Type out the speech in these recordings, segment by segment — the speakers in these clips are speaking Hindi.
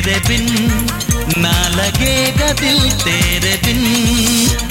तेरे बिन ना लगेगा दिल तेरे बिन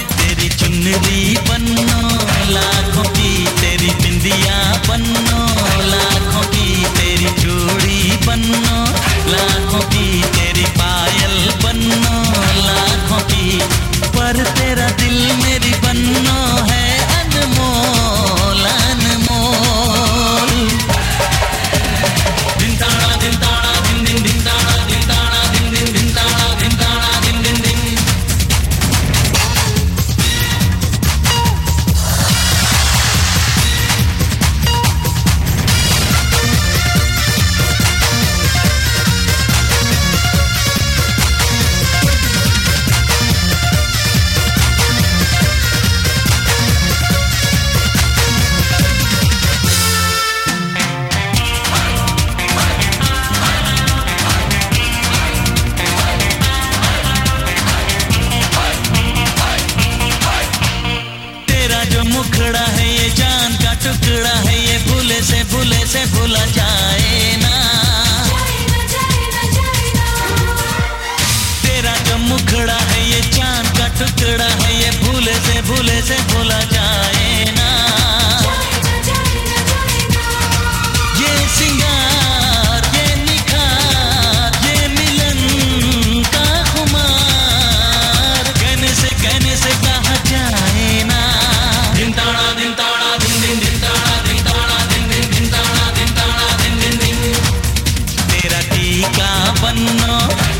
से भूले से भूला जाए ना। तेरा जो मुखड़ा है ये चाँद का टुकड़ा है ये भूले से भूले से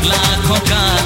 लाखों का